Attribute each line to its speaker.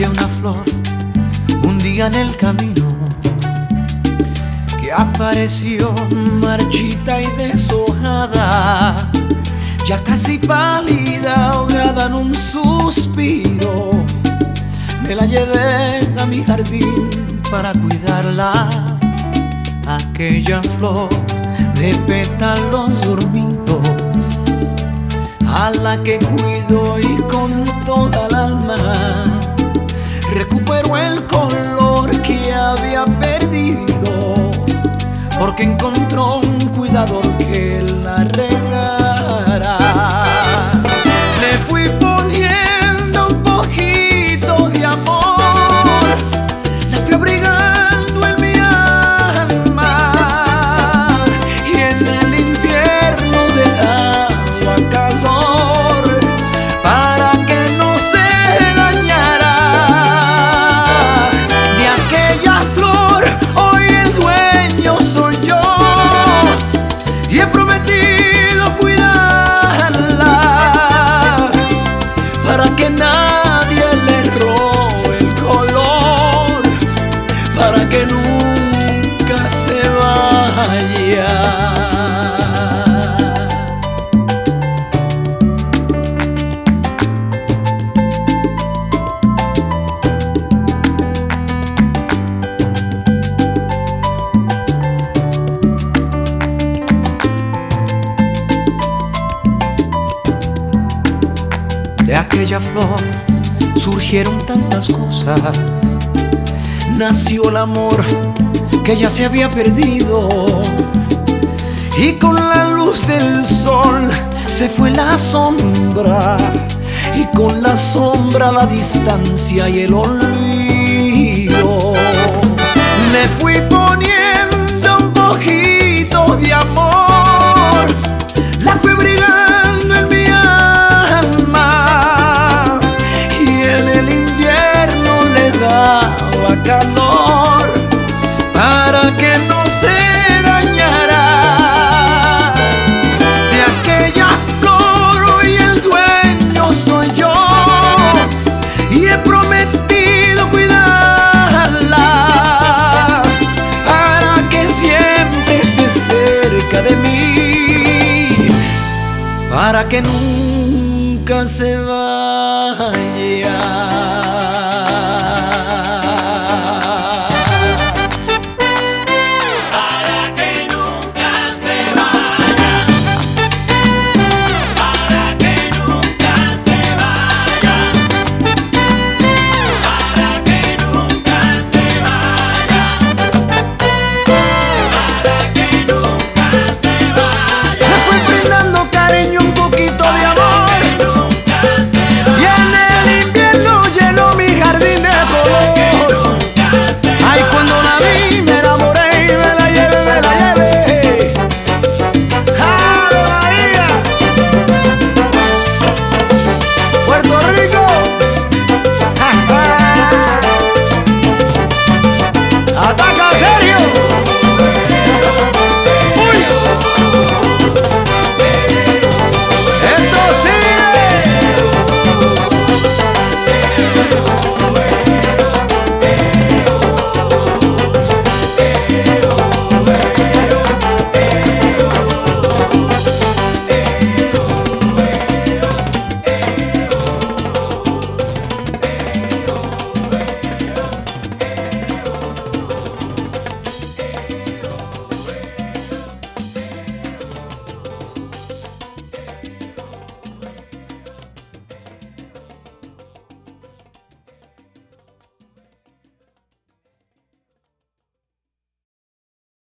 Speaker 1: una flor un día en el camino que apareció marchita y deshojada, ya casi pálida, ahogada en un suspiro. Me la llevé a mi jardín para cuidarla, aquella flor de pétalos dormidos, a la que cuido y con recuperó el color que había perdido, porque encontró un cuidador que que nunca se vaya. De aquella flor surgieron tantas cosas. Nació el amor que ya se había perdido. Y con la luz del sol se fue la sombra. Y con la sombra la distancia y el olvido. Le fui poniendo un poquito de amor. Para que no se dañara. De aquella flor hoy el dueño soy yo y he prometido cuidarla para que siempre esté cerca de mí, para que nunca se vaya.